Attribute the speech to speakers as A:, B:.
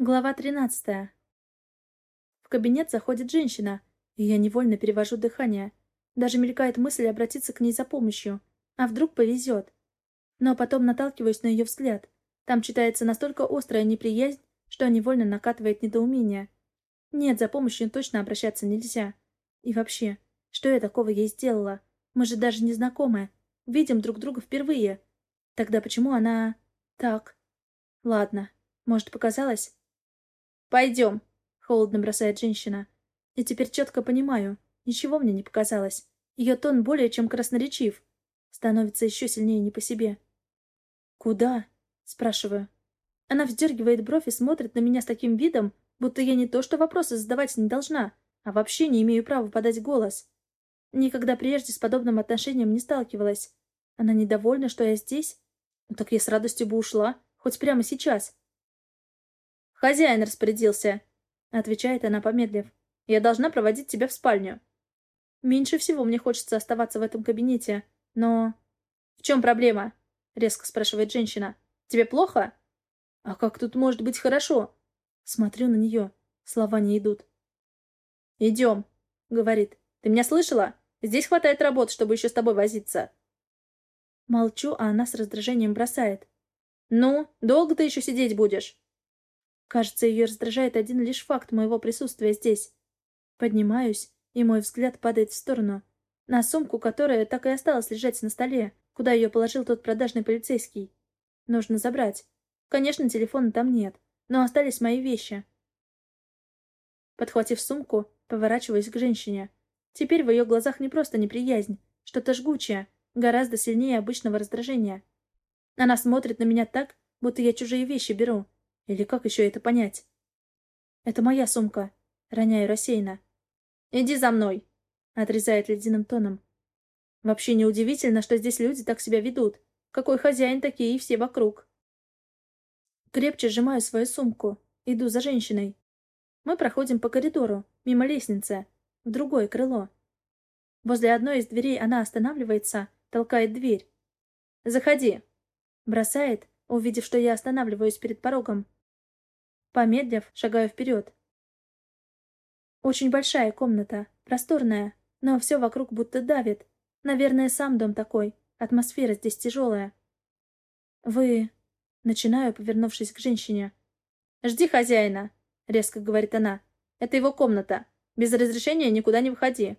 A: Глава 13. В кабинет заходит женщина, и я невольно перевожу дыхание. Даже мелькает мысль обратиться к ней за помощью. А вдруг повезет? Но потом наталкиваюсь на ее взгляд. Там читается настолько острая неприязнь, что невольно накатывает недоумение. Нет, за помощью точно обращаться нельзя. И вообще, что я такого ей сделала? Мы же даже не знакомы. Видим друг друга впервые. Тогда почему она... так? Ладно, может, показалось? «Пойдем», — холодно бросает женщина. И теперь четко понимаю, ничего мне не показалось. Ее тон более чем красноречив. Становится еще сильнее не по себе. «Куда?» — спрашиваю. Она вздергивает бровь и смотрит на меня с таким видом, будто я не то что вопросы задавать не должна, а вообще не имею права подать голос. Никогда прежде с подобным отношением не сталкивалась. Она недовольна, что я здесь? Ну так я с радостью бы ушла, хоть прямо сейчас. «Хозяин распорядился», — отвечает она, помедлив. «Я должна проводить тебя в спальню». Меньше всего мне хочется оставаться в этом кабинете, но... «В чем проблема?» — резко спрашивает женщина. «Тебе плохо?» «А как тут может быть хорошо?» Смотрю на нее. Слова не идут. «Идем», — говорит. «Ты меня слышала? Здесь хватает работы, чтобы еще с тобой возиться». Молчу, а она с раздражением бросает. «Ну, долго ты еще сидеть будешь?» Кажется, ее раздражает один лишь факт моего присутствия здесь. Поднимаюсь, и мой взгляд падает в сторону. На сумку, которая так и осталась лежать на столе, куда ее положил тот продажный полицейский. Нужно забрать. Конечно, телефона там нет, но остались мои вещи. Подхватив сумку, поворачиваюсь к женщине. Теперь в ее глазах не просто неприязнь, что-то жгучее, гораздо сильнее обычного раздражения. Она смотрит на меня так, будто я чужие вещи беру, или как еще это понять? Это моя сумка. Роняю рассеянно. «Иди за мной!» — отрезает ледяным тоном. Вообще неудивительно, что здесь люди так себя ведут. Какой хозяин, такие и все вокруг. Крепче сжимаю свою сумку. Иду за женщиной. Мы проходим по коридору, мимо лестницы, в другое крыло. Возле одной из дверей она останавливается, толкает дверь. «Заходи!» Бросает, увидев, что я останавливаюсь перед порогом. Помедлив, шагаю вперед. Очень большая комната, просторная, но все вокруг будто давит. Наверное, сам дом такой. Атмосфера здесь тяжелая. Вы... Начинаю, повернувшись к женщине. «Жди хозяина», — резко говорит она. «Это его комната. Без разрешения никуда не выходи».